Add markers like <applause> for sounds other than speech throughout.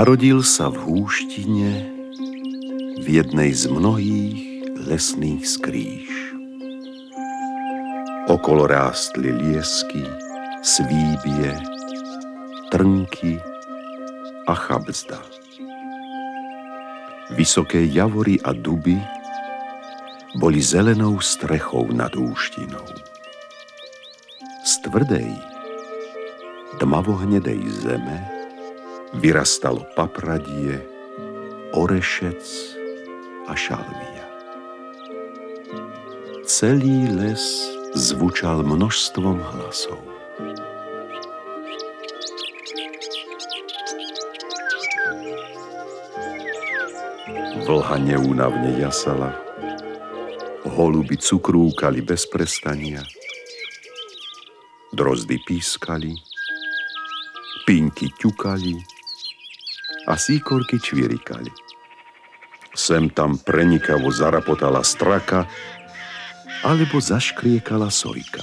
Narodil sa v húštine v jednej z mnohých lesných skríž. Okolo rástli liesky, svíbie, trnky a chabzda. Vysoké javory a duby boli zelenou strechou nad úštinou. Z tvrdej, tmavohnedej zeme vyrastalo papradie, orešec a šalvia. Celý les zvučal množstvom hlasov. Vlha neúnavne jasala, holuby cukrúkali bez prestania, drozdy pískali, pinky ťukali a síkorky čvirikali. Sem tam prenikavo zarapotala straka alebo zaškriekala sojka,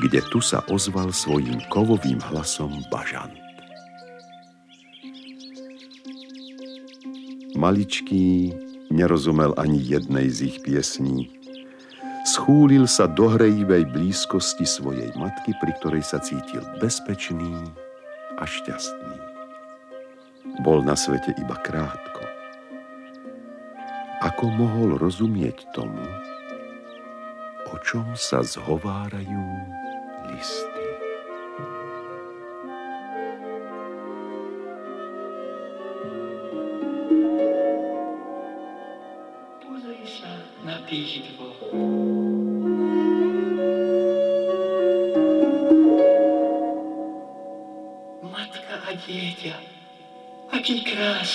kde tu sa ozval svojim kovovým hlasom bažant. Maličký nerozumel ani jednej z ich piesní. Schúlil sa do hrejivej blízkosti svojej matky, pri ktorej sa cítil bezpečný a šťastný. Bol na svete iba krátko. Ako mohol rozumieť tomu, o čom sa zhovárajú listy?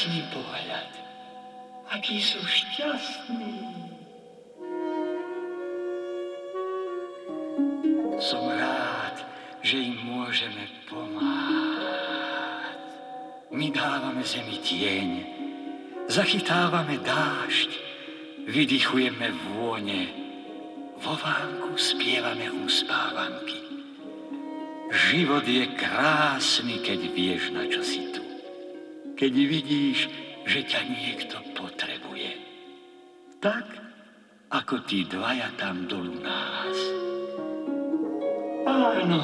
Krásny pohľad. Akí sú šťastní. Som rád, že im môžeme pomáhať. My dávame zemi tieň, zachytávame dážď, vydychujeme vône, vo vánku spievame uspávanky. Život je krásny, keď vieš, na čo si keď vidíš, že ťa niekto potrebuje. Tak, ako tí dvaja tam dolu nás. Áno,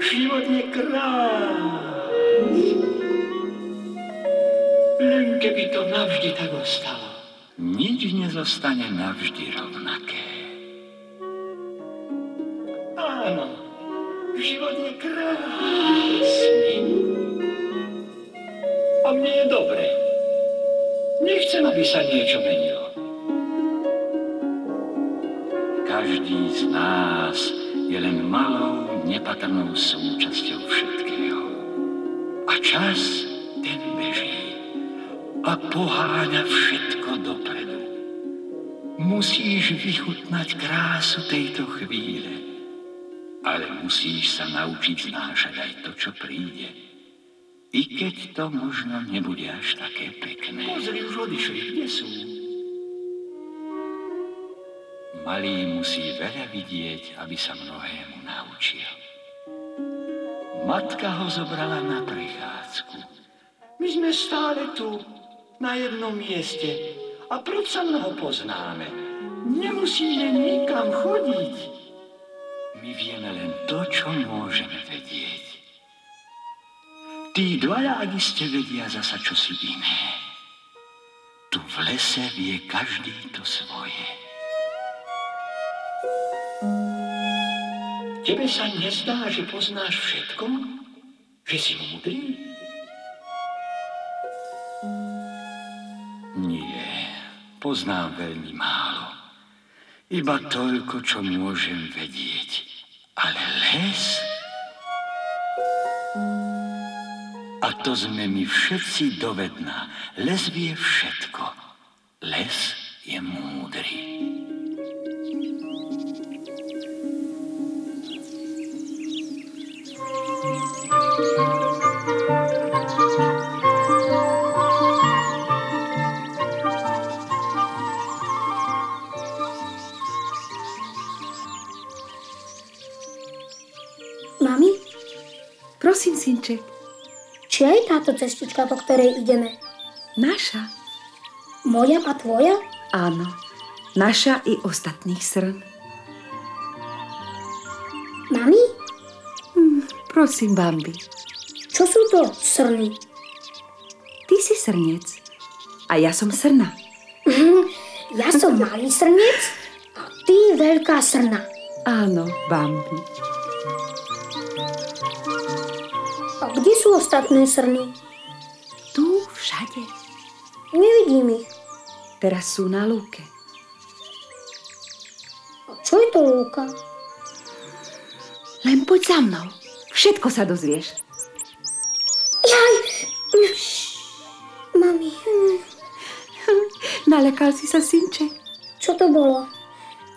život je krásny. Len keby to navždy tak ostalo. Nič nezostane navždy rovnaké. Aby sa niečo menilo. Každý z nás je len malou, nepatrnou súčasťou všetkého. A čas ten beží a poháňa všetko dopredu. Musíš vychutnať krásu tejto chvíle, ale musíš sa naučiť znášať aj to, čo príde. I keď to možno nebude až také pekné. Pozri, už odišli, kde sú? Malý musí veľa vidieť, aby sa mnohému naučil. Matka ho zobrala na prechádzku. My sme stále tu, na jednom mieste. A sa mnoho poznáme. Nemusíme nikam chodiť. My vieme len to, čo môžeme vedieť. Tí dvaja iste vedia zasa čosi iné. Tu v lese vie každý to svoje. Tebe sa nezdá, že poznáš všetko? Že si múdry? Nie, poznám veľmi málo. Iba toľko, čo môžem vedieť. Ale les... to sme my všetci dovedná. Les vie všetko. Les je múdry. Mami, prosím, synček, Čia je táto cestička, po ktorej ideme? Naša? Moja a tvoja? Áno, naša i ostatných srn. Mami? Prosím, Bambi, Čo sú to srny? ty si srnec a ja som srna. Ja som malý srnec a ty veľká srna. Áno, Bambi. Kde sú ostatné srny? Tu všade. Nevidím ich. Teraz sú na lúke. A čo je to lúka? Len poď za mnou. Všetko sa dozvieš. Jaj! Mami, hm, Nalekal si sa, synček? čo to bolo?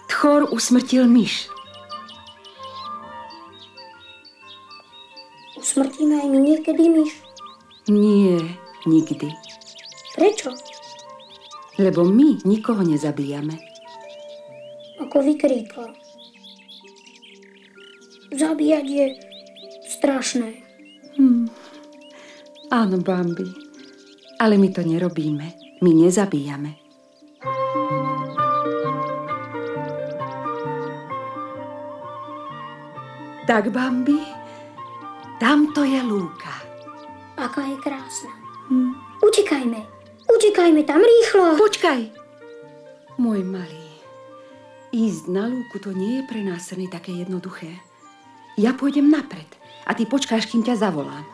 Tchor usmrtil myš. Usmrtíme aj my niekedy myš. Nie, nikdy. Prečo? Lebo my nikoho nezabíjame. Ako vykríkla. Zabíjať je strašné. Áno, Bambi. Ale my to nerobíme. My nezabíjame. Tak, Bambi, tamto je lúka. Aká je krásna. Utekajme. Utekajme tam rýchlo. Počkaj! Môj malý, ísť na lúku to nie je pre nás srny také jednoduché. Ja pôjdem napred a ty počkáš, kým ťa zavolám.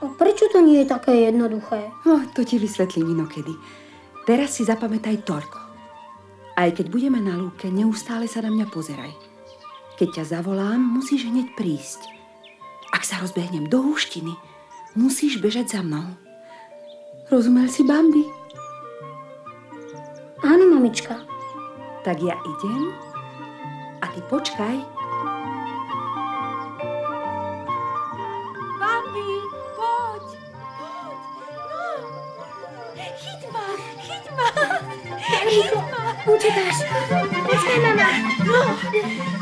A prečo to nie je také jednoduché? No, to ti vysvetlím inokedy. Teraz si zapamätaj toľko. Aj keď budeme na lúke, neustále sa na mňa pozeraj. Keď ťa zavolám, musíš hneď prísť. Ak sa rozbehnem do húštiny, musíš bežať za mnou. Rozumel si, Bambi? Áno, mamička. Tak ja idem a ty počkaj. Bambi, poď, poď, no. Chyť ma, chyť ma. Utekáš. Počkaj, mama. No,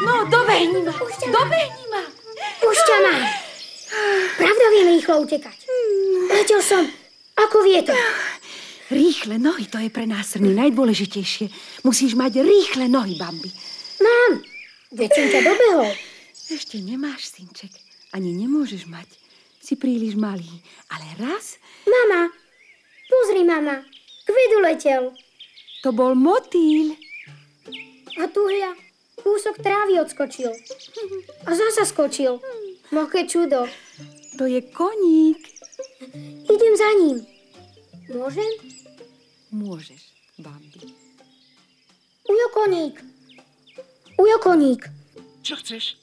no, dobehni ma, dobehni ma. Pušťa ma. Pravda viem rýchlo utekať. Letel som ako vietor. Rýchle nohy, to je pre nás srny najdôležitejšie. Musíš mať rýchle nohy, Bambi. Mám. Veď som ťa dobehol. Ešte nemáš, synček. Ani nemôžeš mať. Si príliš malý. Ale raz Mama. Pozri, mama. Kvedu letel. to bol motýl. A tu hľa. Kúsok trávy odskočil. A zasa skočil. Moké čudo. To je koník. Idem za ním. Môžem? Môžeš, Bambi. Ujo koník. Ujo koník. Čo chceš?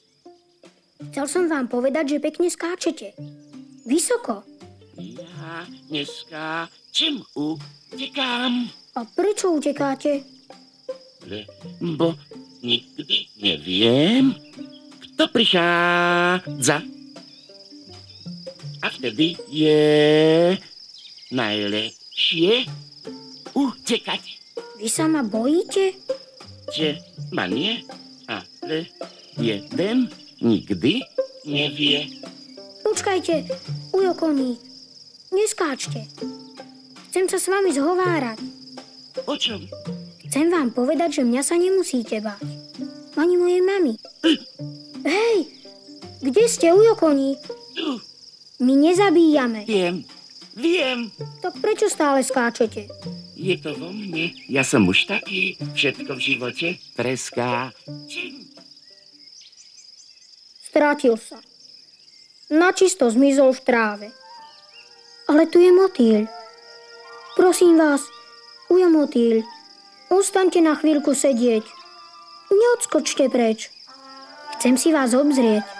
Chcel som vám povedať, že pekne skáčete. Vysoko. Ja neskáčem, utekám. A prečo utekáte? Lebo nikdy neviem, kto prichádza. A vtedy je najlepšie utekať. Vy sa ma bojíte? Teba nie, ale jeden nikdy nevie. Počkajte, ujo koník. Neskáčte. Chcem sa s vami zhovárať. O čom? Chcem vám povedať, že mňa sa nemusíte báť. Ani mojej mamy. Hej, kde ste, ujo koník? My nezabíjame. viem, viem. Tak prečo stále skáčete? Je to vo mne. Ja som už taký. Všetko v živote preskáčem. Strátil sa. Načisto zmizol v tráve. Ale tu je motýl. Prosím vás, ujo motýl, ostaňte na chvíľku sedieť. Neodskočte preč. Chcem si vás obzrieť.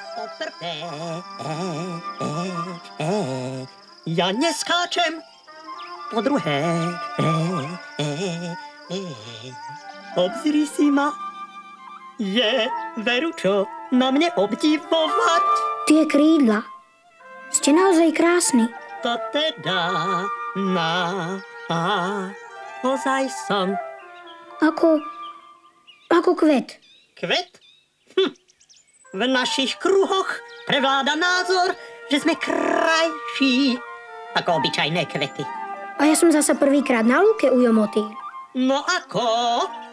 Ja neskáčem. Po druhé, obzri si ma. Je veru čo na mne obdivovať. Tie krídla. Ste naozaj krásny. To teda na a ozaj som Ako... Ako kvet. kvet. Hm. V našich kruhoch prevláda názor, že sme krajší ako obyčajné kvety. A ja som zasa prvýkrát na lúke, ujo motýl. No ako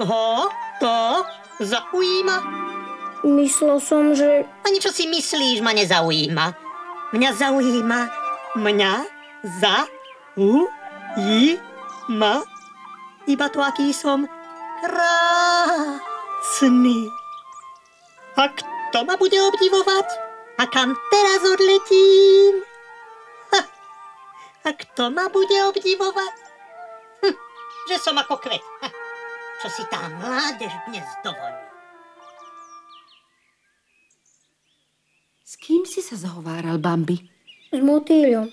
ho to zaujíma? Myslel som, že... Ani čo si myslíš, ma nezaujíma. Mňa zaujíma. Mňa zaujíma. Iba to, aký som krásny. A kto ma bude obdivovať? A kam teraz odletím? Ha. A kto ma bude obdivovať? Hm. Že som ako kvet. Ha. Čo si tá mládež dnes dovolí? S kým si sa zhováral, Bambi? S motýľom.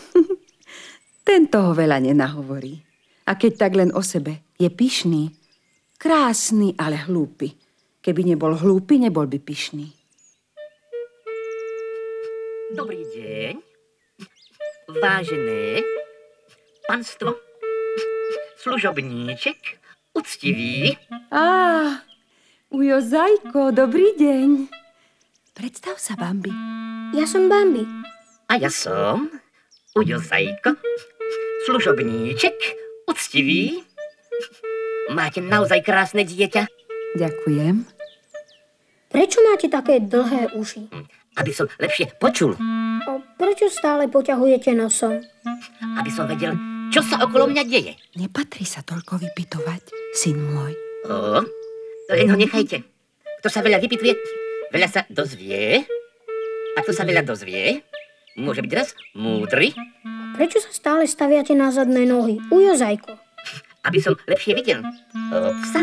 <laughs> Ten toho veľa nenahovorí. A keď tak len o sebe, je pyšný. Krásny, ale hlúpy. Keby nebol hlúpy, nebol by pyšný. Dobrý deň. Vážené panstvo, služobníček, uctivý, Á, ujo Zajko, dobrý deň. Predstav sa, Bambi. Ja som Bambi. a ja som Ujo Zajko, služobníček, uctivý. Máte naozaj krásne dieťa, Ďakujem. Prečo máte také dlhé uši? aby som lepšie počul, A prečo stále poťahujete nosom? aby som vedel, čo sa okolo mňa deje. Nepatrí sa toľko vypitovať, syn môj. O, len ho nechajte. Kto sa veľa vypituje, veľa sa dozvie. A kto sa veľa dozvie, môže byť raz múdry, Prečo sa stále staviate na zadné nohy? Ujo Zajko. aby som lepšie videl. O, psa.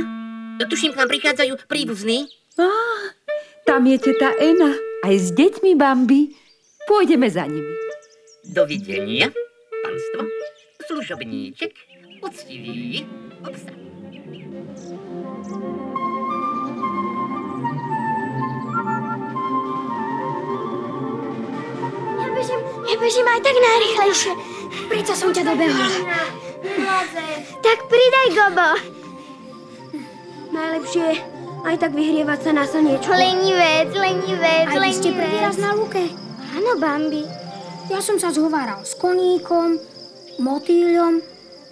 Tuším, k nám prichádzajú príbuzní. Á, tam je teta Ena. Aj s deťmi, Bambi. Pôjdeme za nimi. Dovidenia, panstvo, služobníček, poctivý, obsa. Ja bežím, ja bežím aj tak najrychlejšie. Prečo som ťa dobehol? Tak pridaj, Gobo. Najlepšie je aj tak vyhrievať sa na slniečku. Lenivec, lenivec, Aj vy ste prvý raz na lúke? Áno, Bambi. Ja som sa zhováral s koníkom, motýľom,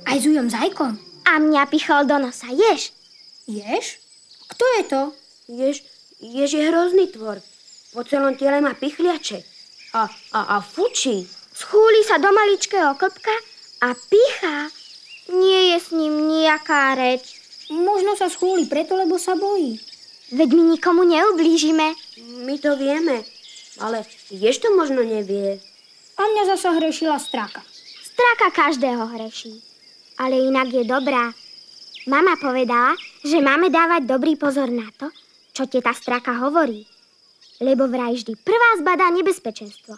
aj s ujom Zajkom. A mňa pichol do nosa, ješ? Ješ? Kto je to? Jež, jež je hrozný tvor. Po celom tele má pichliače. A, a, a fučí. Schúli sa do maličkého klpka a pichá. Nie je s ním nejaká reč. Možno sa schúli preto, lebo sa bojí. Veď my nikomu neublížime. My to vieme. Ale jež to možno nevie. A mňa zasa hrešila straka. Straka každého hreší. Ale inak je dobrá. Mama povedala, že máme dávať dobrý pozor na to, čo teta straka hovorí. Lebo vraj vždy prvá zbadá nebezpečenstvo.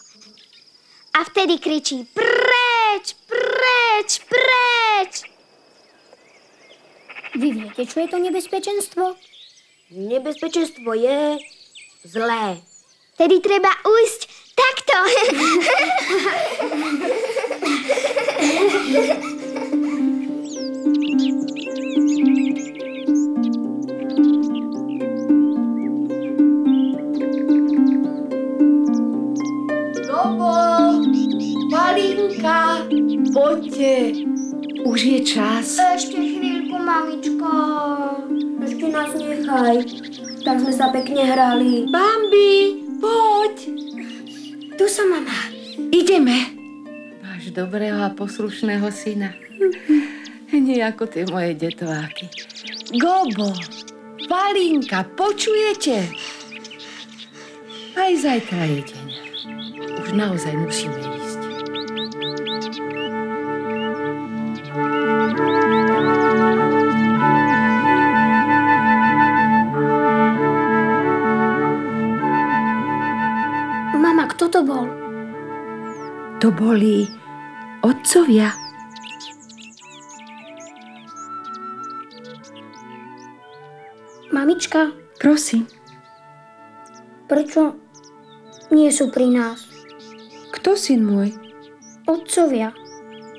A vtedy kričí preč, preč, preč. Vy viete, čo je to nebezpečenstvo? Nebezpečenstvo je zlé. Tedy treba ujsť takto. Lobo, Malinka, poďte. Už je čas. Ešte mamičko. Ešte nás nechaj. Tak sme sa pekne hrali. Bambi, poď. Tu som, mama. Ideme. Máš dobrého a poslušného syna. Nie ako tie moje detváky. Gobo, Palinka, počujete? Aj zajtra je deň. Už naozaj musíme Mama, kto to bol? To boli otcovia. Mamička, Prosím, prečo nie sú pri nás? kto syn môj? Otcovia.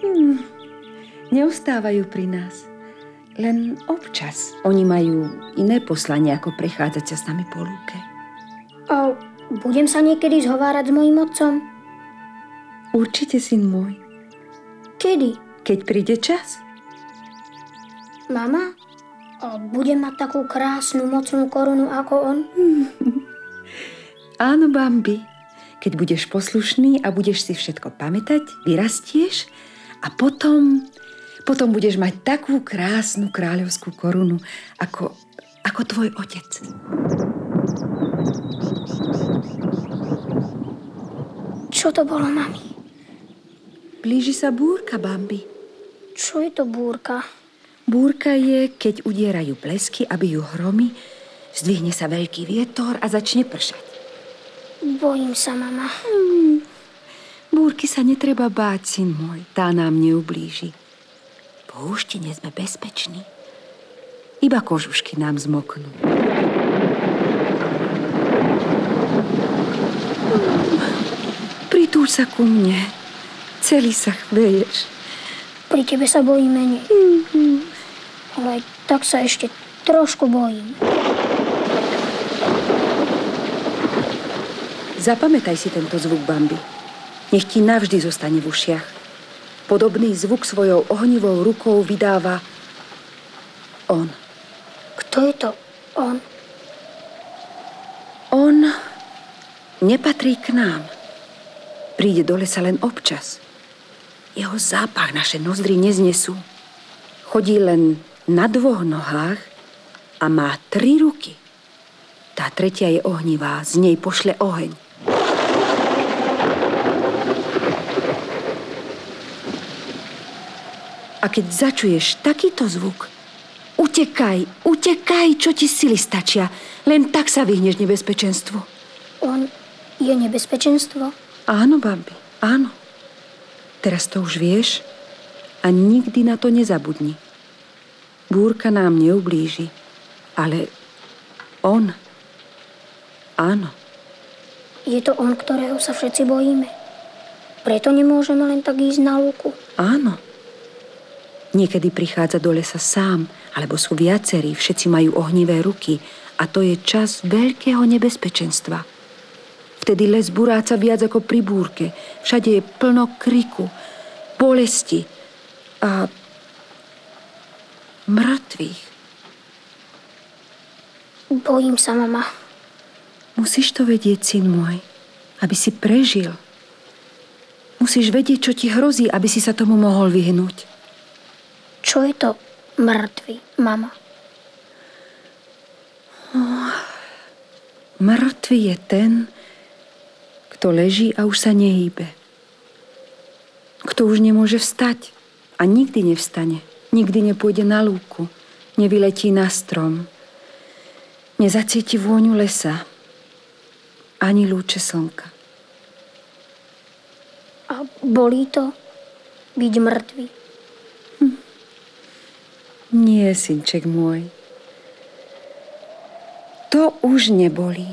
Hm, neustávajú pri nás. Len občas. Oni majú iné poslanie, ako prechádzať sa s nami po lúke. A budem sa niekedy zhovárať s mojim otcom? Určite, syn môj. Kedy? Keď príde čas. Mama? A bude mať takú krásnu, mocnú korunu ako on? <laughs> Áno, Bambi. Keď budeš poslušný a budeš si všetko pamätať, vyrastieš a potom, potom budeš mať takú krásnu kráľovskú korunu, ako, ako tvoj otec. Čo to bolo, mami? Blíži sa búrka, Bambi. Čo je to búrka? Búrka je, keď udierajú blesky, aby ju hromy, zdvihne sa veľký vietor a začne pršať. Bojím sa, mama. Hmm. Búrky sa netreba báť, syn môj, tá nám neublíži. Po húštine sme bezpeční. Iba kožušky nám zmoknú. Pritúľ sa ku mne. Celý sa chveješ. Pri tebe sa bojím menej. Ale aj tak sa ešte trošku bojím. Zapamätaj si tento zvuk, Bambi. Nech ti navždy zostane v ušiach. Podobný zvuk svojou ohnivou rukou vydáva on. Kto je to on? On nepatrí k nám. Príde do lesa len občas. Jeho zápach naše nozdry neznesú. Chodí len na dvoch nohách a má tri ruky. Tá tretia je ohnivá, z nej pošle oheň. A keď začuješ takýto zvuk, utekaj, utekaj, čo ti sily stačia. Len tak sa vyhneš nebezpečenstvu. On je nebezpečenstvo? Áno, Bambi, áno. Teraz to už vieš a nikdy na to nezabudni. Búrka nám neublíži, ale on, áno. Je to on, ktorého sa všetci bojíme. Preto nemôžeme len tak ísť na lúku. Áno. Niekedy prichádza do lesa sám, alebo sú viacerí, všetci majú ohnivé ruky a to je čas veľkého nebezpečenstva. Vtedy les buráca viac ako pri búrke. Všade je plno kriku, bolesti a mŕtvych. Bojím sa, mama. Musíš to vedieť, syn môj, aby si prežil. Musíš vedieť, čo ti hrozí, aby si sa tomu mohol vyhnúť. Čo je to mŕtvy, mama? Oh, mŕtvy je ten, kto leží a už sa nehýbe. Kto už nemôže vstať a nikdy nevstane. Nikdy nepôjde na lúku, nevyletí na strom. Nezacíti vôňu lesa, ani lúče slnka. A bolí to byť mŕtvy? Hm. Nie, synček môj. To už nebolí.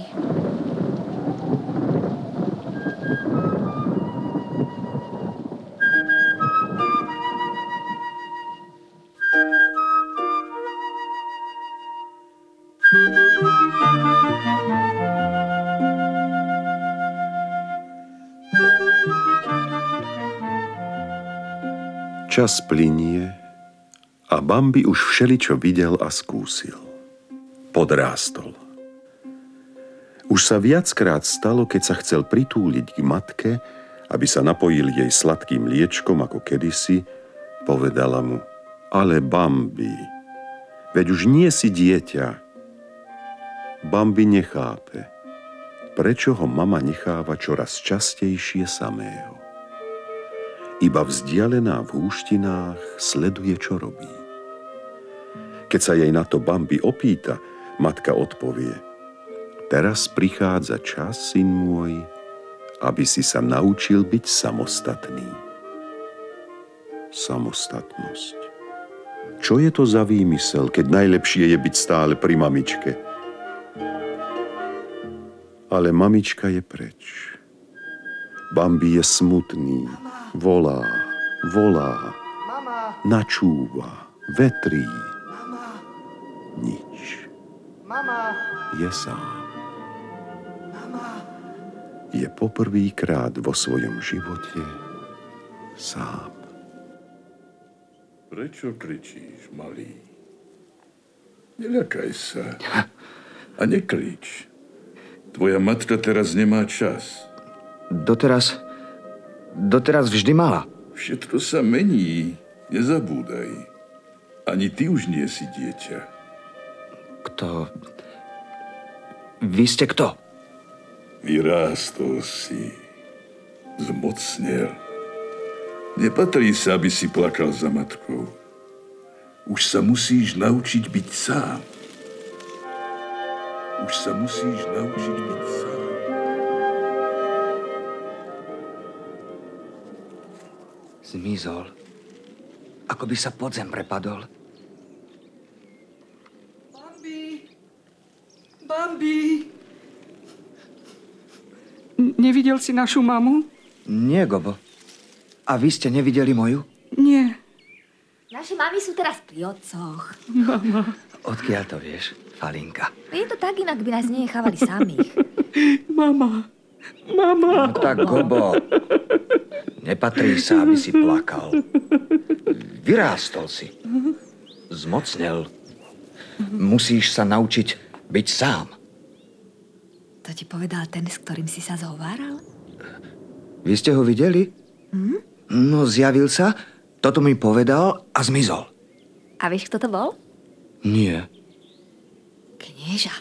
Čas plinie a Bambi už všeličo videl a skúsil. Podrástol. Už sa viackrát stalo, keď sa chcel pritúliť k matke, aby sa napojil jej sladkým liečkom ako kedysi, povedala mu, ale Bambi, veď už nie si dieťa. Bambi nechápe, prečo ho mama necháva čoraz častejšie samého. Iba vzdialená v húštinách sleduje, čo robí. Keď sa jej na to Bambi opýta, matka odpovie Teraz prichádza čas, syn môj, aby si sa naučil byť samostatný. Samostatnosť. Čo je to za výmysel, keď najlepšie je byť stále pri mamičke? Ale mamička je preč. Bambi je smutný, volá, volá, Mama, načúva, vetrí. mama, Nič. mama, Je sám. mama. Je poprvýkrát vo svojom živote sám. Prečo kričíš, malý? Neľakaj sa. A nekrič. Tvoja matka teraz nemá čas. Doteraz... Doteraz vždy mala. Všetko sa mení. Nezabúdaj. Ani ty už nie si dieťa. Kto... Vy ste kto? Vyrástol si. Zmocnel. Nepatrí sa, aby si plakal za matkou. Už sa musíš naučiť byť sám. Už sa musíš naučiť byť sám. Zmizol. Ako by sa podzem prepadol. Bambi! Bambi! N- nevidel si našu mamu? Nie, Gobo. A vy ste nevideli moju? Nie. Naše mamy sú teraz pri otcoch. Mama. Odkiaľ to vieš, Falinka? Je to tak, inak by nás nenechávali samých. Mama. Mama. No tak, Gobo. Nepatrí sa, aby si plakal. Vyrástol si. Zmocnel. Musíš sa naučiť byť sám. To ti povedal ten, s ktorým si sa zhováral? Vy ste ho videli? Hm? No, zjavil sa, toto mi povedal a zmizol. A vieš, kto to bol? Nie. Knieža.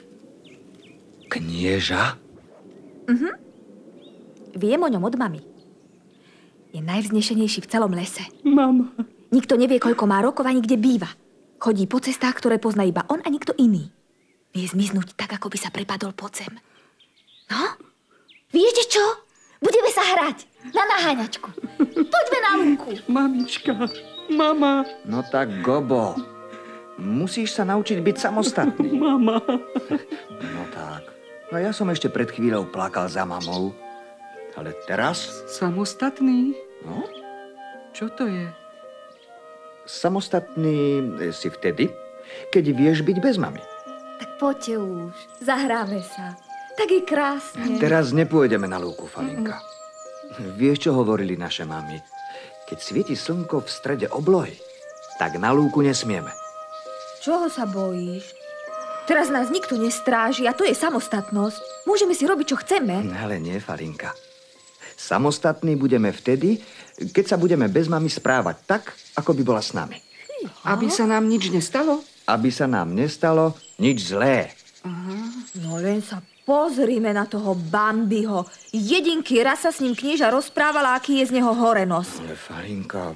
Knieža? Mhm. Viem o ňom od mami. Je najvznešenejší v celom lese. Mama. Nikto nevie, koľko má rokov ani kde býva. Chodí po cestách, ktoré pozná iba on a nikto iný. Vie zmiznúť tak, ako by sa prepadol pod zem. No? Viete čo? Budeme sa hrať na naháňačku. Poďme na lúku. Mamička. Mama. No tak, Gobo. Musíš sa naučiť byť samostatný. Mama. No tak. No ja som ešte pred chvíľou plakal za mamou. Ale teraz? Samostatný? No? Čo to je? Samostatný si vtedy, keď vieš byť bez mamy. Tak poďte už. Zahráme sa. Tak je krásne. Teraz nepôjdeme na lúku, Falinka. Vieš, čo hovorili naše mamy? Keď svieti slnko v strede oblohy, tak na lúku nesmieme. Čoho sa bojíš? Teraz nás nikto nestráži a to je samostatnosť. Môžeme si robiť, čo chceme. Ale nie, Falinka. Samostatní budeme vtedy, keď sa budeme bez mamy správať tak, ako by bola s nami. Aby sa nám nič nestalo? Aby sa nám nestalo nič zlé. Aha. No len sa pozrime na toho Bambiho. Jedinky raz sa s ním knieža rozprávala, aký je z neho horenos. Ale Falinka...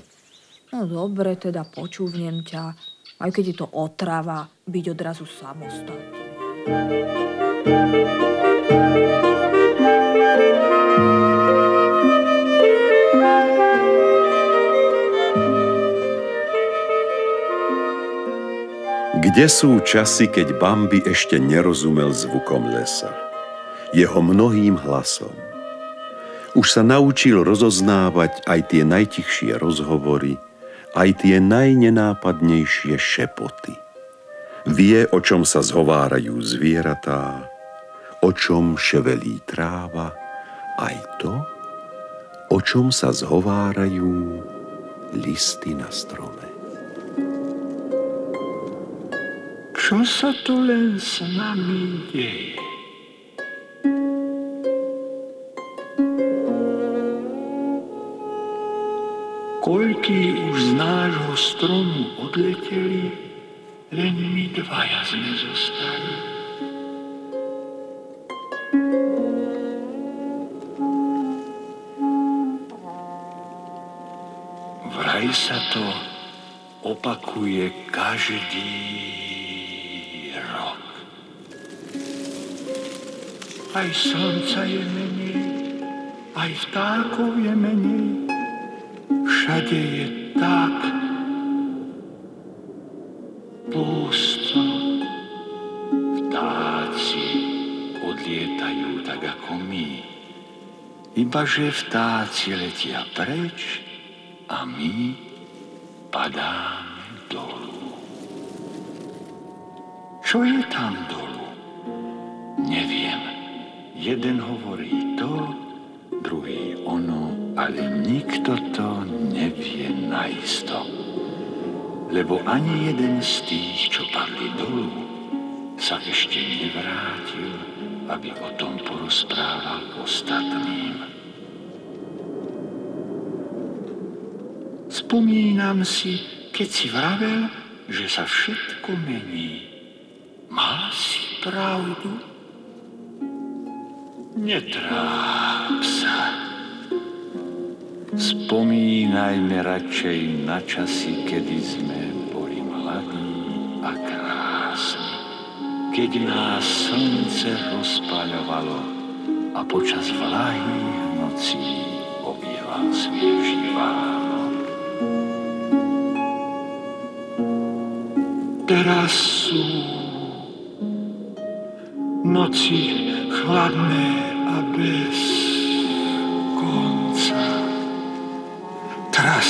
No dobre, teda počúvnem ťa. Aj keď je to otrava, byť odrazu samostatný. Kde sú časy, keď Bambi ešte nerozumel zvukom lesa? Jeho mnohým hlasom. Už sa naučil rozoznávať aj tie najtichšie rozhovory, aj tie najnenápadnejšie šepoty. Vie, o čom sa zhovárajú zvieratá, o čom ševelí tráva, aj to, o čom sa zhovárajú listy na strome. Čo sa to len s nami deje? Koľký už z nášho stromu odleteli, len my dvaja sme zostali. Vraj sa to opakuje každý Aj slnca je menej, aj vtákov je menej, všade je tak pusto. Vtáci odlietajú tak ako my, iba že vtáci letia preč a my padáme Lebo ani jeden z tých, čo padli dolu, sa ešte nevrátil, aby o tom porozprával ostatným. Spomínam si, keď si vravel, že sa všetko mení. Mal si pravdu? Netráp. Spomínajme radšej na časy, kedy sme boli mladí a krásni. Keď nás slnce rozpaľovalo a počas vlahých nocí obieval svieži Vánok. Teraz sú noci chladné a bez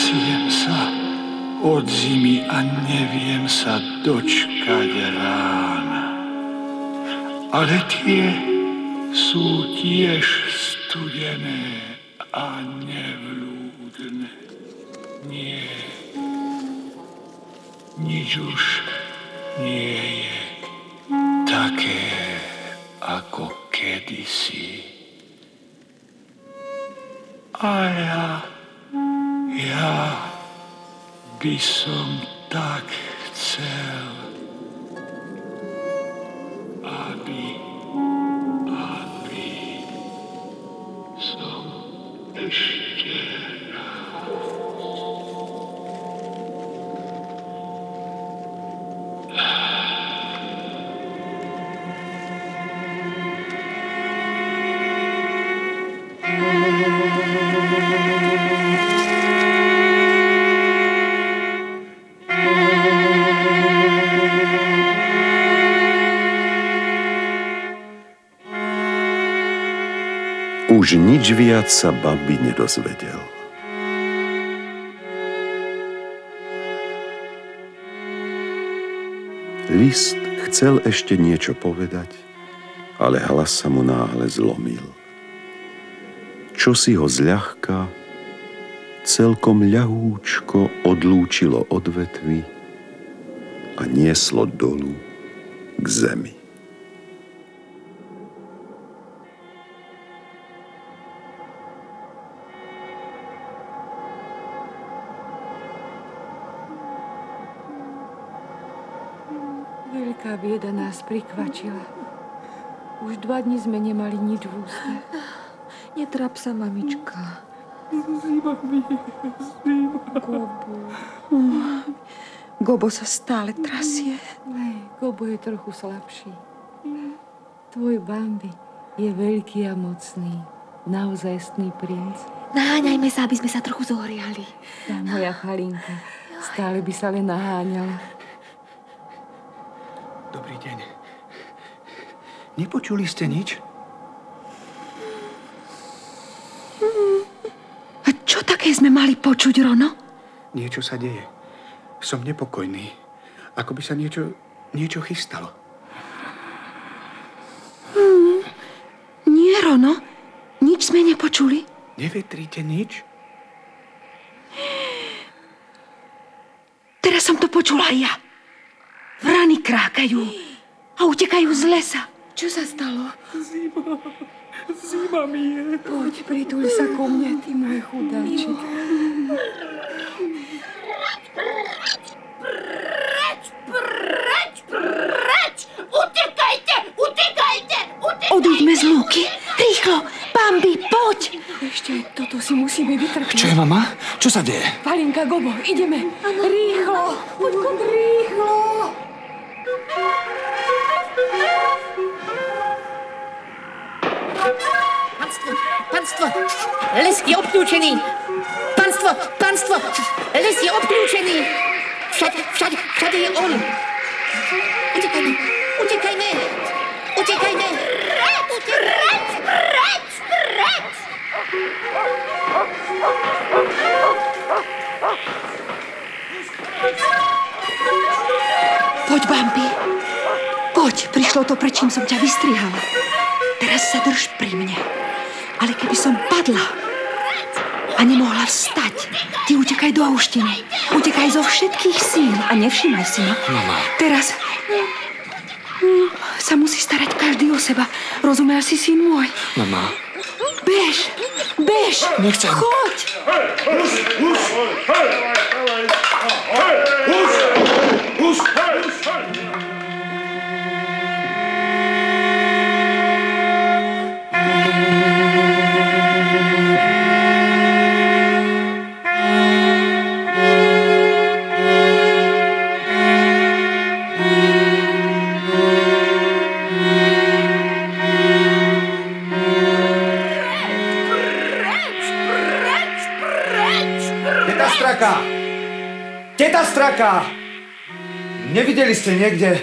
Trasiem sa od zimy a neviem sa dočkať rána. Ale tie sú tiež studené a nevlúdne. Nie, nič už nie je také ako kedysi. A ja, ja by som tak chcel, nič viac sa babi nedozvedel. List chcel ešte niečo povedať, ale hlas sa mu náhle zlomil. Čo si ho zľahka, celkom ľahúčko odlúčilo od vetvy a nieslo dolu k zemi. Bieda nás prikvačila. Už dva dni sme nemali nič v úste. Netrap sa, mamička. Zima mi je, zima. Gobo. Gobo sa stále trasie. Hej, Gobo je trochu slabší. Tvoj Bambi je veľký a mocný. Naozajstný princ. Naháňajme sa, aby sme sa trochu zohriali. Tá moja chalinka stále by sa len naháňala. Dobrý deň. Nepočuli ste nič? A čo také sme mali počuť, Rono? Niečo sa deje. Som nepokojný. Ako by sa niečo, niečo chystalo. Hmm. Nie, Rono. Nič sme nepočuli. Nevetríte nič? Teraz som to počula aj ja. Vrany krákajú a utekajú z lesa. Čo sa stalo? Zima. Zima mi je. Poď, prituľ sa ku mne, ty môj chudáčik. Preč, preč, preč! Utekajte, utekajte, utekajte! Odíďme z lúky. Rýchlo, Bambi, poď. Ešte toto si musíme vytrpieť. Čo je, mama? Čo sa deje? Palinka, Gobo, ideme. Rýchlo. Poď, rýchlo. Panstvo, panstvo, les je obklúčený. Panstvo, panstvo, les je obklúčený. Všade, všade, všade je on. Utekajme, utekajme, utekajme. Preč, preč, preč, preč! Poď, Bambi. Poď, prišlo to, prečím som ťa vystrihala. Teraz sa drž pri mne. Ale keby som padla a nemohla vstať, ty utekaj do auštiny. Utekaj zo všetkých síl a nevšímaj si ma. Mama. Teraz hm, sa musí starať každý o seba. Rozumel si, syn môj? Mama. Bež, bež. Nechcem. Choď. Teta Straka! Teta Straka! Nevideli ste niekde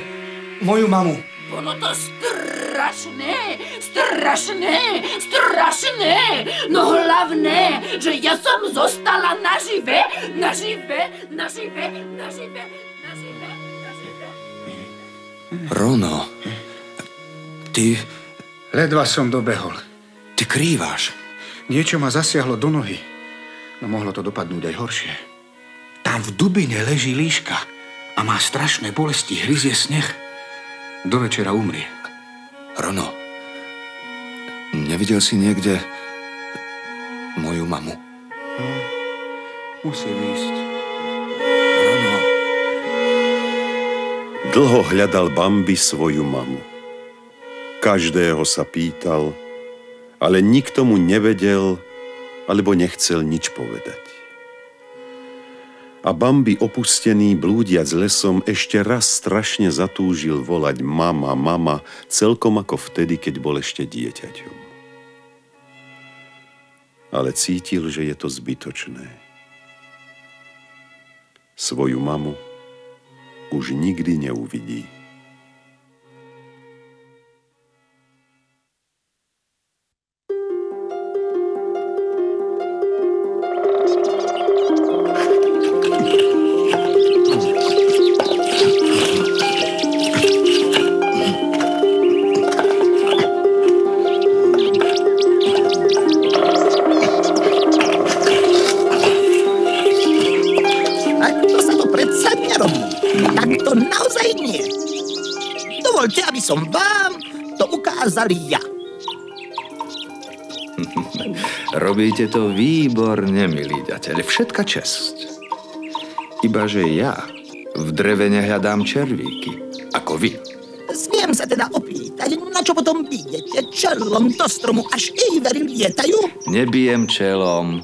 moju mamu? Ono to strašné, strašné, strašné. No hlavné, že ja som zostala nažive, nažive, nažive, nažive, nažive, nažive. Rono, ty... Ledva som dobehol. Ty krývaš. Niečo ma zasiahlo do nohy. No mohlo to dopadnúť aj horšie. Tam v dubine leží líška a má strašné bolesti, hryzie sneh. Do večera umrie. Rono, nevidel si niekde moju mamu? Musí výjsť. Dlho hľadal Bambi svoju mamu. Každého sa pýtal, ale nikto mu nevedel alebo nechcel nič povedať. A Bambi opustený, blúdiac lesom, ešte raz strašne zatúžil volať mama, mama, celkom ako vtedy, keď bol ešte dieťaťom. Ale cítil, že je to zbytočné. Svoju mamu už nikdy neuvidí. Ja. <laughs> Robíte to výborne, milý ďateľ. Všetka česť. Ibaže ja v dreve nehľadám červíky, ako vy. Smiem sa teda opýtať, na čo potom bijete čelom do stromu, až Ivery lietajú? Nebijem čelom,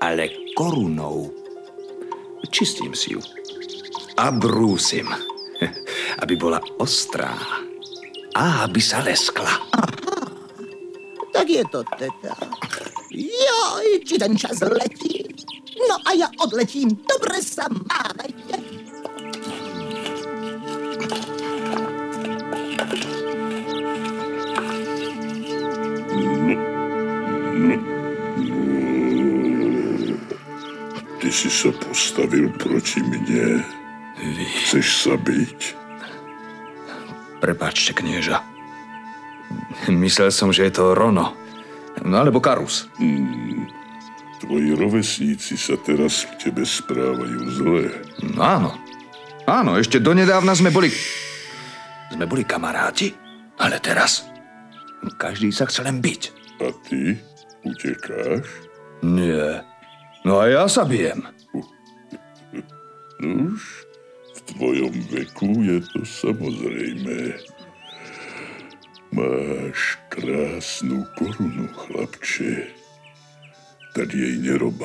ale korunou. Čistím si ju. A brúsim, <laughs> aby bola ostrá. A aby sa leskla. <laughs> Tak je to teda. Joj, či ten čas letí. No a ja odletím. Dobre sa mávajte. Ty si sa postavil proti mne. Chceš sa byť? Prepáčte, knieža. Myslel som, že je to Rono. No alebo Karus. Hmm. Tvoji rovesníci sa teraz k tebe správajú zle. No áno. Áno, ešte donedávna sme boli... Sme boli kamaráti, ale teraz... Každý sa chce len byť. A ty utekáš? Nie. No a ja sa bijem. <laughs> Nuž, v tvojom veku je to samozrejme. Máš krásnu korunu, chlapče. Tak jej nerob.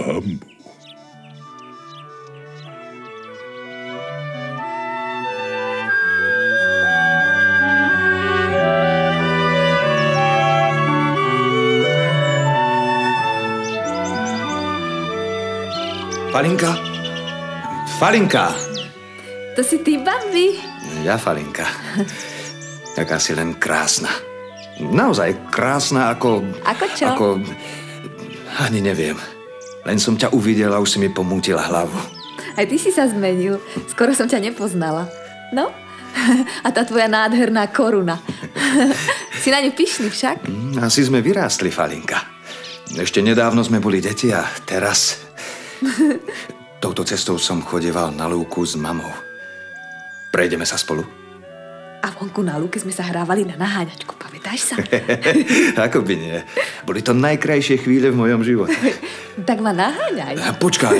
Falinka? Falinka! To si ty, Bambi. Ja, Falinka. Taká si len krásna. Naozaj krásna ako... Ako čo? Ako... Ani neviem. Len som ťa uvidel a už si mi pomútila hlavu. Aj ty si sa zmenil. Skoro som ťa nepoznala. No? <laughs> A tá tvoja nádherná koruna. <laughs> si na ňu pyšný však? Mm, Asi sme vyrástli, Falinka. Ešte nedávno sme boli deti a teraz... <laughs> Touto cestou som chodieval na lúku s mamou. Prejdeme sa spolu? A vonku na lúke sme sa hrávali na naháňačku, pamätáš sa? <laughs> Ako by nie. Boli to najkrajšie chvíle v mojom živote. <laughs> tak ma naháňaj. Počkaj,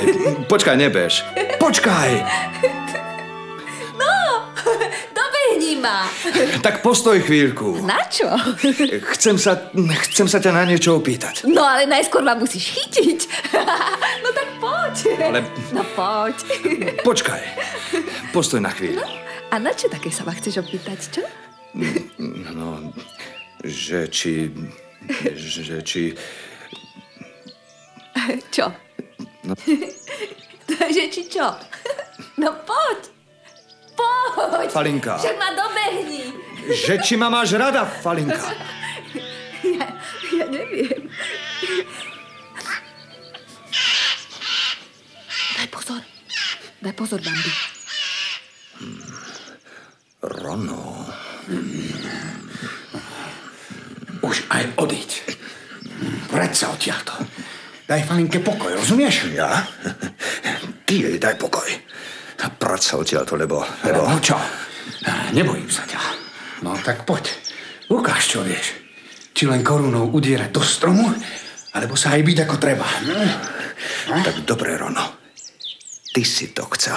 počkaj, nebež. Počkaj! <laughs> No, ma. <laughs> Tak postoj chvíľku. Na čo? <laughs> Chcem sa, chcem sa ťa na niečo opýtať. No ale najskôr ma musíš chytiť. <laughs> No tak poď. Ale No poď. počkaj. Postoj na chvíľu. A na čo také sa ma chceš opýtať, čo? No, že či... Že či... Čo? No. že či čo? No poď. Poď. Falinka. Však ma dobehni. Že či ma máš rada, Falinka. Ja, ja neviem. Daj pozor. Daj pozor, Bambi. Rono. Už aj odíď. Vrať sa odtiaľto. Daj Falinke pokoj, rozumieš? Ja? Ty jej daj pokoj. Prať sa odtiaľto, lebo... Lebo no čo? Nebojím sa ťa. No tak poď. Ukáž, čo vieš. Či len korunou udierať do stromu, alebo sa aj byť ako treba. Tak dobre, Rono. Ty si to chcel.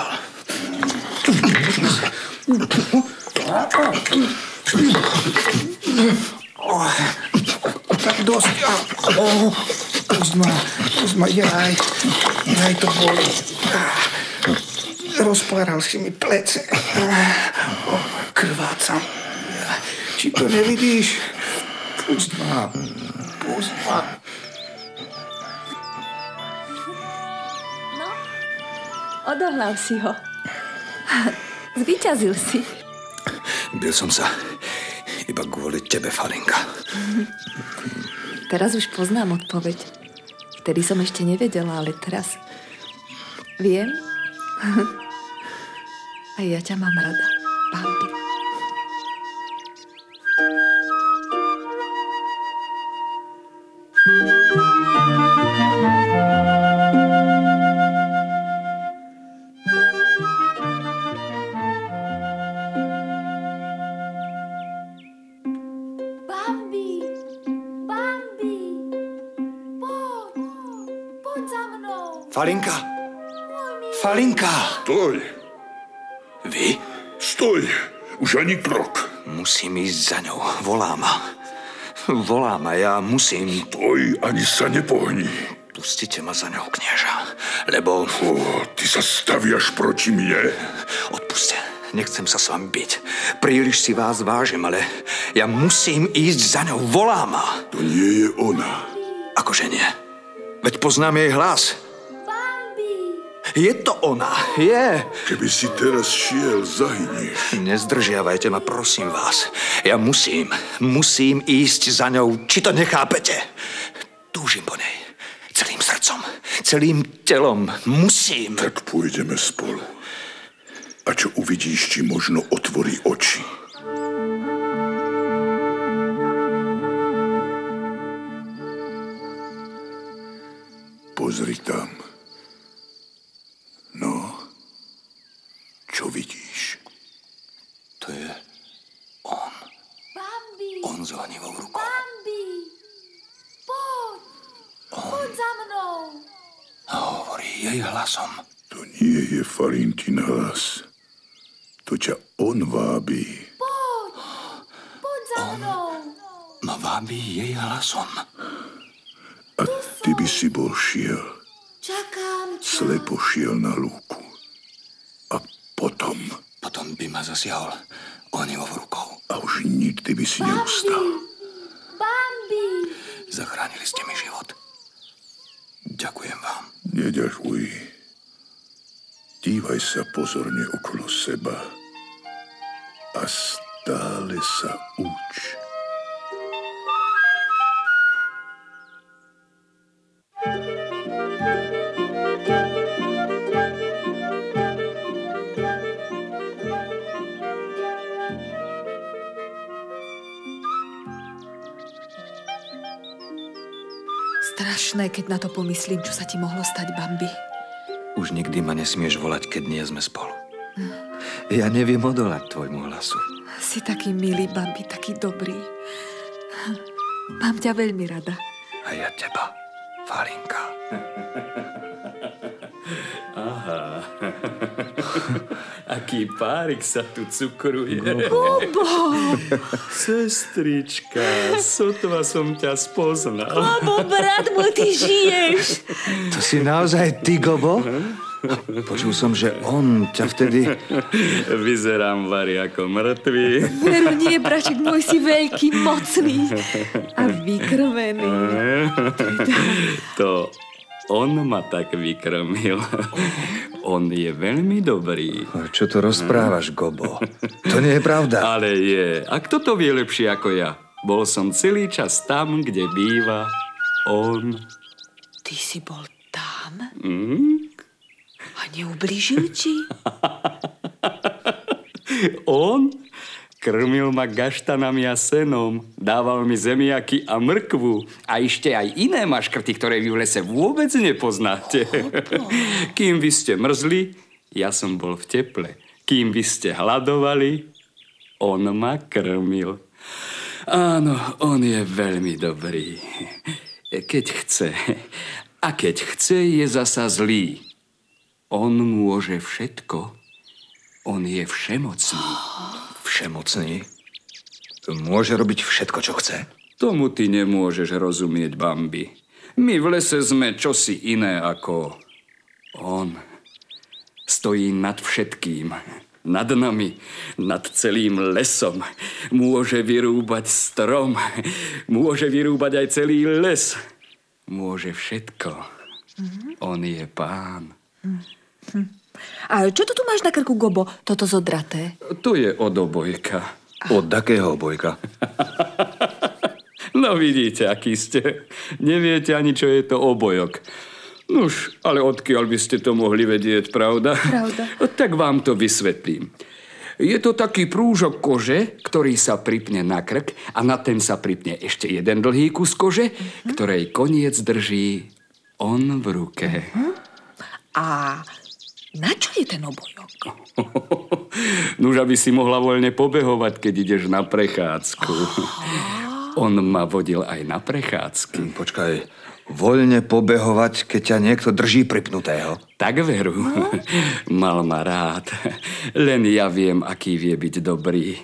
Tak dosť. Pusť ma, pusť ma, jaj. Jaj to boli. Rozpáral si mi plece. Krvácam. Či to nevidíš? Pusť ma, pusť ma. Odohnal si ho. Zvyťazil si. Bil som sa iba kvôli tebe, Falinka. Teraz už poznám odpoveď. Vtedy som ešte nevedela, ale teraz viem. <laughs> A ja ťa mám rada, Bambi. Bambi! Bambi! Poď! Poď za mnou! Falinka! Falinka! Stoj! Už ani krok. Musím ísť za ňou. Volá ma. Volá ma, ja musím. Stoj, ani sa nepohni. Pustite ma za ňou, knieža. Lebo... O, ty sa staviaš proti mne. Odpuste. Nechcem sa s vami byť. Príliš si vás vážim, ale ja musím ísť za ňou. Volá ma. To nie je ona. Akože nie? Veď poznám jej hlas. Je to ona, je. Keby si teraz šiel, zahynieš. Nezdržiavajte ma, prosím vás. Ja musím, musím ísť za ňou, či to nechápete. Túžim po nej. Celým srdcom, celým telom. Musím. Tak pôjdeme spolu. A čo uvidíš, či možno otvorí oči. Pozri tam. No, čo vidíš? To je on. Bambi! On s ohnivou rukou. Bambi! Poď! Poď za mnou! A hovorí jej hlasom. To nie je Farintin hlas. To ťa on vábi. Poď! Poď za mnou! Ma vábi hlasom. A ty by si bol šiel. Čakám ťa. Slepo šiel na lúku. A potom... Potom by ma zasiahol ohnivou rukou. A už nikdy by si neustal. Bambi! Zachránili ste mi život. Ďakujem vám. Neďakuj. Dívaj sa pozorne okolo seba a stále sa uč. Pomyslím, čo sa ti mohlo stať, Bambi. Už nikdy ma nesmieš volať, keď nie sme spolu. Ja neviem odolať tvojmu hlasu. Si taký milý, Bambi, taký dobrý. Mám ťa veľmi rada. A ja teba, Falinka. <laughs> Aha. <laughs> Aký párik sa tu cukruje. <laughs> Kubo! Sestrička, sotva som ťa spoznal. Kubo, brat môj, ty žiješ. To si naozaj ty, Gobo? Počul som, že on ťa vtedy... <laughs> Vyzerám, Vary, ako mŕtvý. Veru nie, braček môj, si veľký, mocný a vykrmený. <laughs> To on ma tak vykrmil. <laughs> On je veľmi dobrý. Čo to rozprávaš, Gobo? To nie je pravda. <laughs> Ale je. A kto to vie lepšie ako ja? Bol som celý čas tam, kde býva on. Ty si bol tam? Mm? A neublížil ti? <laughs> On krmil ma gaštanami a senom, dával mi zemiaky a mrkvu a ešte aj iné maškrty, ktoré vy v lese vôbec nepoznáte. Kým vy ste mrzli, ja som bol v teple. Kým vy ste hľadovali, on ma krmil. Áno, on je veľmi dobrý. Keď chce. A keď chce, je zasa zlý. On môže všetko. On je všemocný. Všemocný? Môže robiť všetko, čo chce? Tomu ty nemôžeš rozumieť, Bambi. My v lese sme čosi iné ako on. Stojí nad všetkým. Nad nami, nad celým lesom. Môže vyrúbať strom. Môže vyrúbať aj celý les. Môže všetko. On je pán. A čo to tu máš na krku, Gobo? Toto zodraté. To je od obojka. Od akého obojka? <laughs> No vidíte, aký ste. Neviete ani, čo je to obojok. Nuž, ale odkiaľ by ste to mohli vedieť, pravda? Pravda. <laughs> Tak vám to vysvetlím. Je to taký prúžok kože, ktorý sa pripne na krk a na ten sa pripne ešte jeden dlhý kus kože, ktorej koniec drží on v ruke. A na čo je ten obojok? <laughs> Nuž, aby si mohla voľne pobehovať, keď ideš na prechádzku. On ma vodil aj na prechádzky. Počkaj, voľne pobehovať, keď ťa niekto drží pripnutého. Tak veru. Mal ma rád. Len ja viem, aký vie byť dobrý.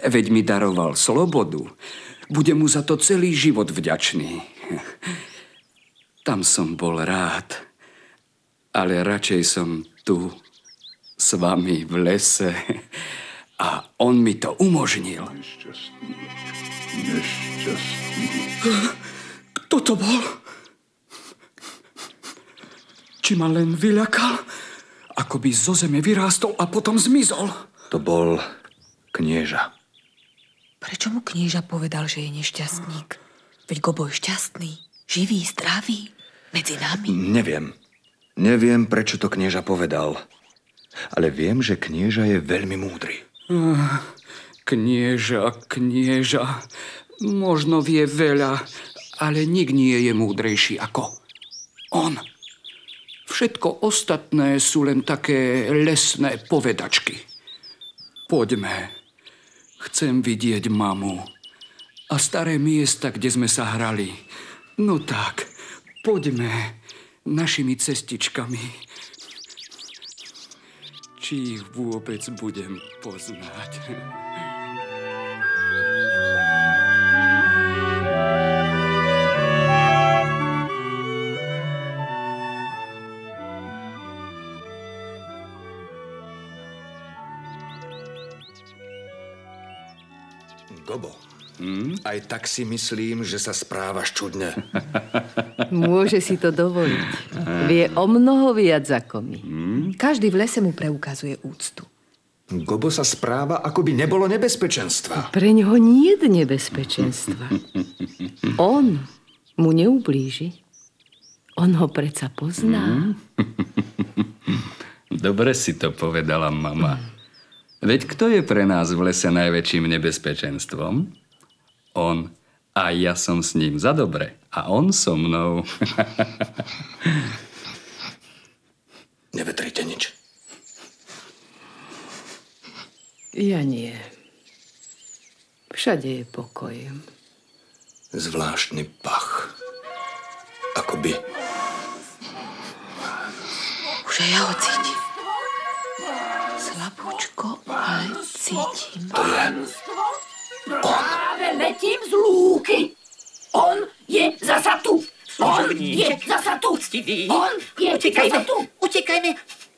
Veď mi daroval slobodu. Budem mu za to celý život vďačný. Tam som bol rád. Ale radšej som tu s vami v lese. A on mi to umožnil. Nešťastný. Kto to bol? Či ma len vyľakal? Ako by zo zeme vyrástol a potom zmizol. To bol knieža. Prečo mu knieža povedal, že je nešťastník? Veď Gobo je šťastný, živý, zdravý, medzi nami. Neviem. Neviem, prečo to knieža povedal. Ale viem, že knieža je veľmi múdry. Ah, Knieža, knieža, možno vie veľa, ale nik nie je múdrejší ako on. Všetko ostatné sú len také lesné povedačky. Poďme. Chcem vidieť mamu a staré miesta, kde sme sa hrali. No tak, poďme našimi cestičkami. Či ich vôbec budem poznať. Aj tak si myslím, že sa správaš čudne. <laughs> Môže si to dovoliť. Vie o mnoho viac ako my. Každý v lese mu preukazuje úctu. Gobo sa správa, ako by nebolo nebezpečenstva. Pre ňoho nie je nebezpečenstva. <laughs> On mu neublíži. On ho predsa pozná. <laughs> Dobre si to povedala mama. Veď kto je pre nás v lese najväčším nebezpečenstvom? On A ja som s ním za dobre. A on so mnou. <laughs> Nevetrite nič. Ja nie. Všade je pokoj. Zvláštny pach. Akoby Už aj ja ho cítim. Slabúčko, ale cítim. to je Práve letím z lúky. On je zasa tu. On je zasa tu. On je Utekajme, zasa tu. utekajme.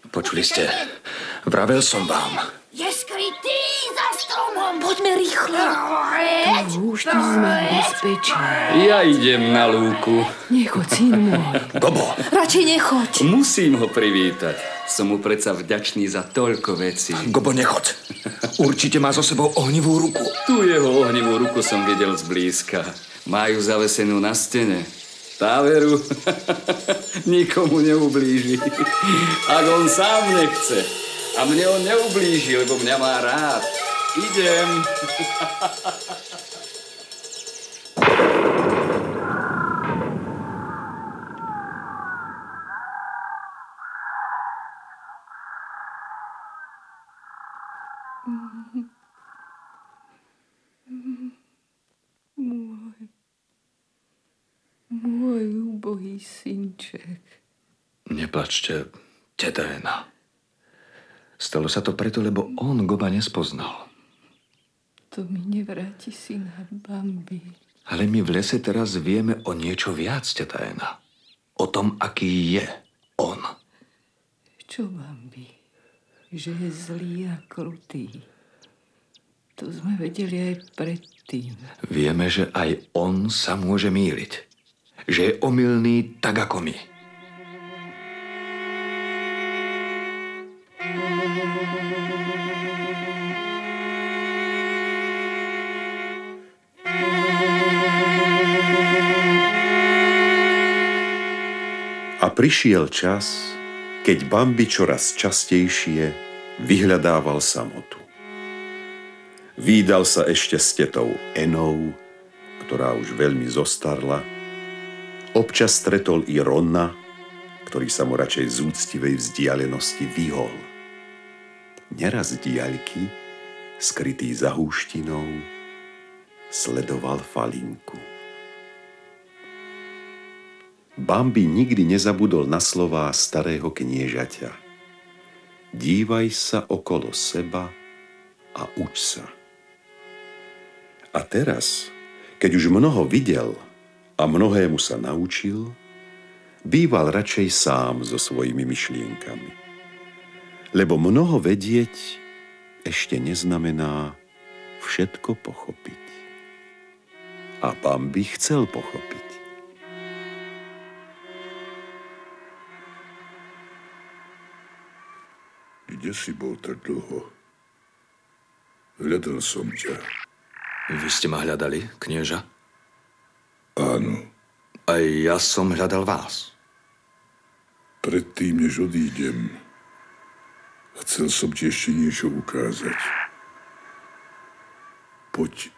Počuli ste? Vravel som vám. Je skrytý za stromom. Poďme rýchlo. Reč, Už tu sme bezpečí. Ja idem na lúku. Nechoď, syn môj. Gobo, Radšej nechoď. Musím ho privítať. Som mu predsa vďačný za toľko vecí. Gobo, nechod. Určite má so sebou ohnivú ruku. Tu jeho ohnivú ruku som videl zblízka. Majú zavesenú na stene. Tá veru <laughs> nikomu neublíži. Ak on sám nechce. A mne on neublíži, lebo mňa má rád. Idem. <laughs> ubohý synček. Neplačte, teta Ena. Stalo sa to preto, lebo on Goba nespoznal. To mi nevráti syna Bambi. Ale my v lese teraz vieme o niečo viac, teta Ena. O tom, aký je on. Čo Bambi? Že je zlý a krutý. To sme vedeli aj predtým. Vieme, že aj on sa môže míliť. Že je omylný tak ako my. A prišiel čas, keď Bambi čoraz častejšie vyhľadával samotu. Výdal sa ešte s tetou Enou, ktorá už veľmi zostarla. Občas stretol i Ronna, ktorý sa mu radšej z úctivej vzdialenosti vyhol. Neraz diaľky, skrytý za húštinou, sledoval Falinku. Bambi nikdy nezabudol na slová starého kniežaťa. Dívaj sa okolo seba a uč sa. A teraz, keď už mnoho videl a mnohému sa naučil, býval radšej sám so svojimi myšlienkami. Lebo mnoho vedieť ešte neznamená všetko pochopiť. A Bambi chcel pochopiť. Kde si bol tak dlho? Hľadal som ťa. Vy ste ma hľadali, knieža? Áno. Aj ja som hľadal vás. Predtým, než odídem, chcel som ti ešte niečo ukázať. Poď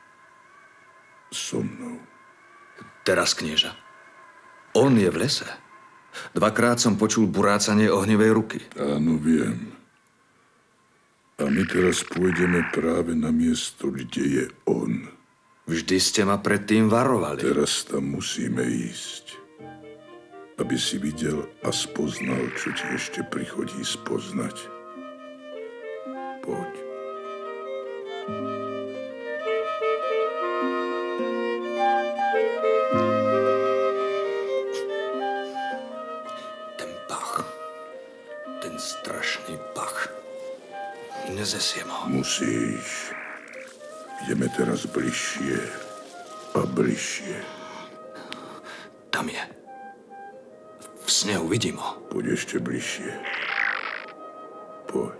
so mnou. Teraz, knieža. On je v lese. Dvakrát som počul burácanie ohnivej ruky. Áno, viem. A my teraz pôjdeme práve na miesto, kde je on. Vždy ste ma predtým varovali. Teraz tam musíme ísť. Aby si videl a spoznal, čo ti ešte prichodí spoznať. Poď. Ten pach. Ten strašný pach. Nezesiem ho. Musíš. Ideme teraz bližšie a bližšie. Tam je. V snehu vidím ho. Poď ešte bližšie. Poď.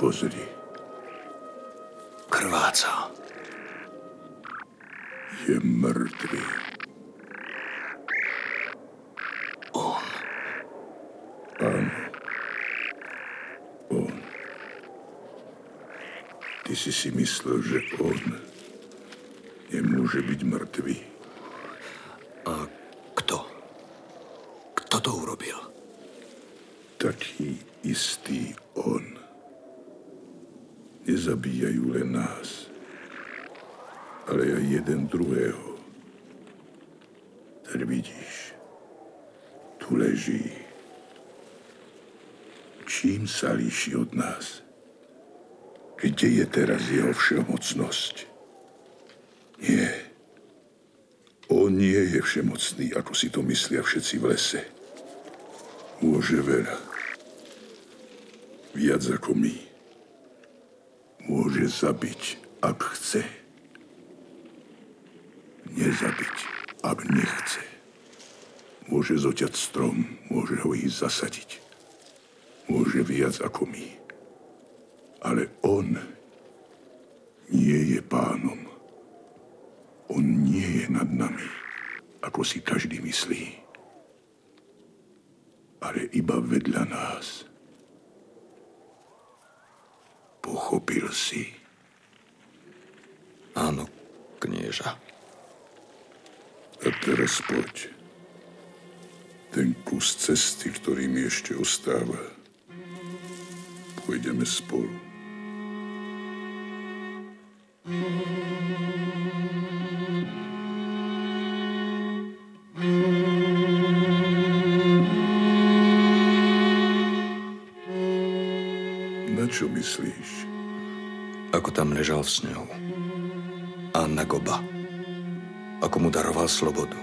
Pozri. Krváca. Je mŕtvý. On. Áno. On. Ty si si myslel, že on nemôže byť mŕtvý. A kto? Kto to urobil? Taký istý on. Nezabíjajú len nás, ale aj jeden druhého. Tak vidíš, tu leží. Čím sa líši od nás? Kde je teraz jeho všemocnosť? Nie. On nie je všemocný, ako si to myslia všetci v lese. Môže veľa. Viac ako my. Môže zabiť, ak chce. Nezabiť, ak nechce. Môže zoťať strom, môže ho ísť zasadiť. Môže viac ako my. Ale on nie je pánom. On nie je nad nami, ako si každý myslí. Ale iba vedľa nás. Pochopil si? Áno, knieža. A teraz poď. Ten kus cesty, ktorý mi ešte ostáva, pôjdeme spolu. Na čo myslíš? Ako tam ležal v snehu. A na goba. Ako mu daroval slobodu.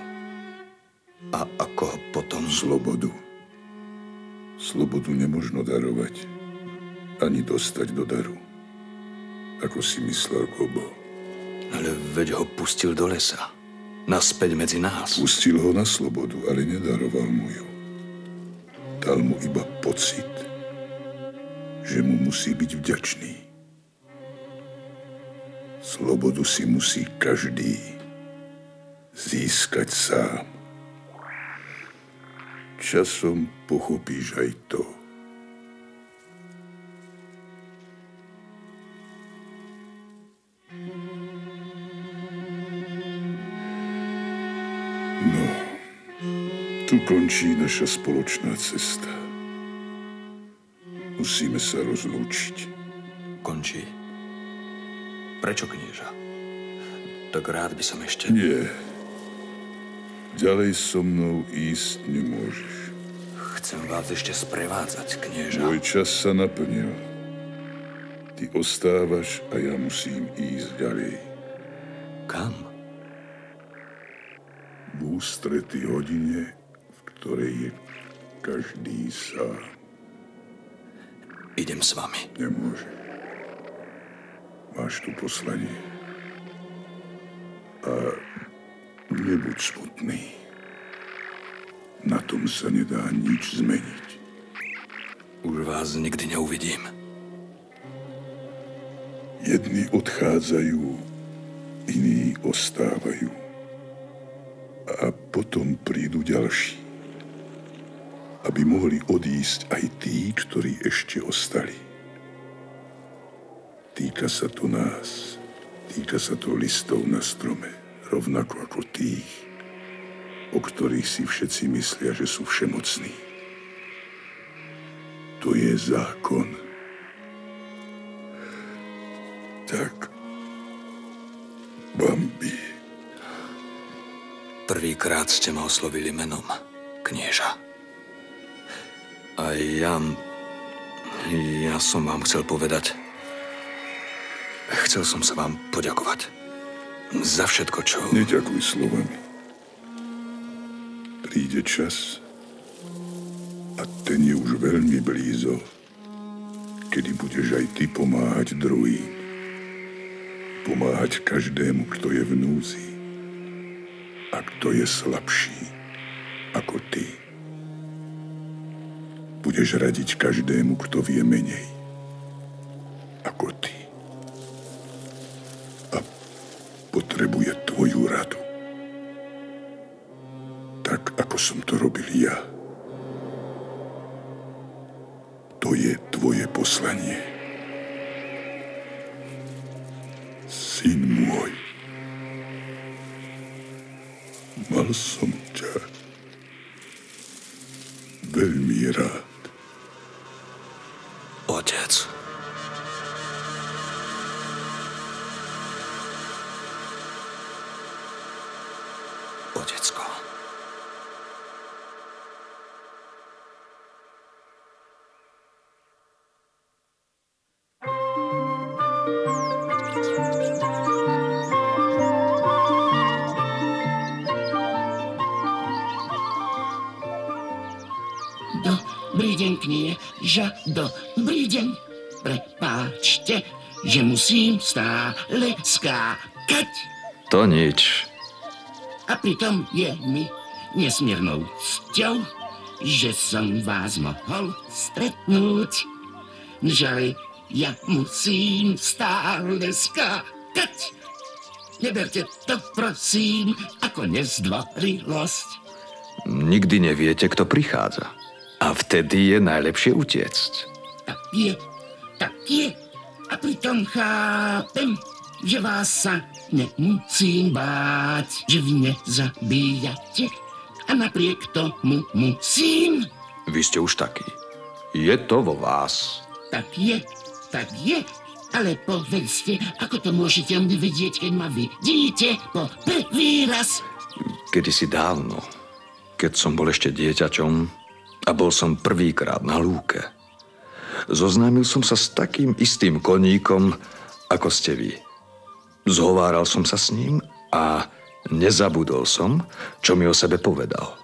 A ako ho potom... Slobodu. Slobodu nemožno darovať. Ani dostať do daru. Ako si myslel Gobo. Ale veď ho pustil do lesa. Naspäť medzi nás. Pustil ho na slobodu, ale nedaroval mu ju. Dal mu iba pocit, že mu musí byť vďačný. Slobodu si musí každý získať sám. Časom pochopíš aj to. Tu končí naša spoločná cesta. Musíme sa rozlúčiť. Končí. Prečo, knieža? Tak rád by som ešte... Nie. Ďalej so mnou ísť nemôžeš. Chcem vás ešte sprevádzať, knieža. Môj čas sa naplnil. Ty ostávaš a ja musím ísť ďalej. Kam? V ústretí hodine, ktorej je každý sám. Idem s vami. Nemôže. Máš tu poslanie. A nebuď smutný. Na tom sa nedá nič zmeniť. Už vás nikdy neuvidím. Jedni odchádzajú, iní ostávajú. A potom prídu ďalší. Aby mohli odísť aj tí, ktorí ešte ostali. Týka sa to nás. Týka sa to listov na strome. Rovnako ako tých, o ktorých si všetci myslia, že sú všemocní. To je zákon. Tak, Bambi. Prvýkrát ste ma oslovili menom, knieža. A ja... Ja som vám chcel povedať... Chcel som sa vám poďakovať. Za všetko, čo... Neďakuj slovami. Príde čas a ten je už veľmi blízo, kedy budeš aj ty pomáhať druhým. Pomáhať každému, kto je v núzi a kto je slabší ako ty. Budeš radiť každému, kto vie menej ako ty. A potrebuje tvoju radu. Tak, ako som to robil ja. To je tvoje poslanie. Syn môj. Mal som ťa veľmi rád. Dobrý deň, knieža, dobrý deň. Prepáčte, že musím stále skákať. To nič. A pritom je mi nesmiernou cťou, že som vás mohol stretnúť. Že ja musím stále skákať. Neberte to, prosím, ako nezdvorilosť. Nikdy neviete, kto prichádza. A vtedy je najlepšie utiecť. Tak je, tak je. A pritom chápem, že vás sa nemusím báť, že vy nezabíjate. A napriek tomu musím. Vy ste už taký. Je to vo vás. Tak je, tak je. Ale povedzte, ako to môžete mne vedieť, keď ma vidíte po prvý raz? Kedysi dávno, keď som bol ešte dieťaťom a bol som prvýkrát na lúke. Zoznámil som sa s takým istým koníkom, ako ste vy. Zhováral som sa s ním a nezabudol som, čo mi o sebe povedal.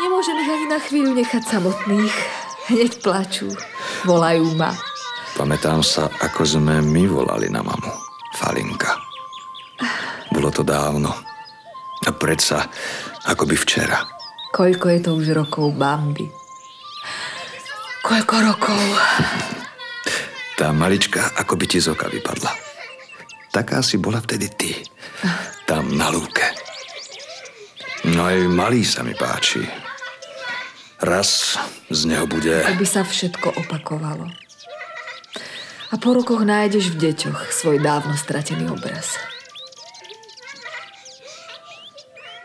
Nemôžem ich ani na chvíľu nechať samotných. Hneď plačú. Volajú ma. Pamätám sa, ako sme my volali na mamu. Falinka. Bolo to dávno. A predsa, ako by včera. Koľko je to už rokov, Bambi? Koľko rokov? Tá malička, ako by ti z oka vypadla. Taká si bola vtedy ty. Tam na lúke. No aj malý sa mi páči. Raz z neho bude... Aby sa všetko opakovalo. A po rokoch nájdeš v deťoch svoj dávno stratený obraz.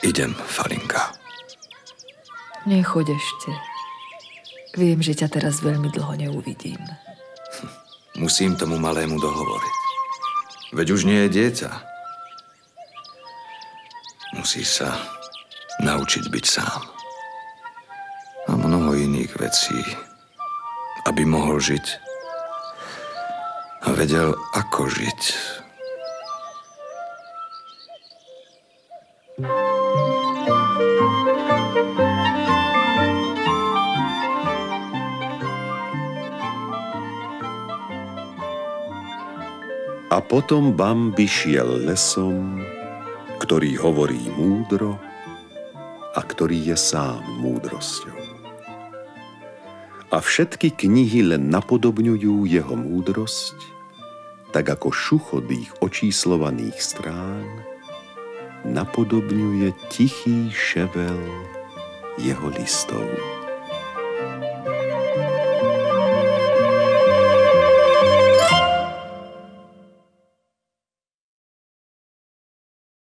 Idem, Falinka. Nechoď ešte. Viem, že ťa teraz veľmi dlho neuvidím. <laughs> Musím tomu malému dohovoriť. Veď už nie je dieťa. Musí sa naučiť byť sám. A mnoho iných vecí, aby mohol žiť a vedel, ako žiť. A potom Bambi šiel lesom, ktorý hovorí múdro a ktorý je sám múdrosťou. A všetky knihy len napodobňujú jeho múdrosť, tak ako šuchodých očíslovaných strán napodobňuje tichý ševel jeho listov.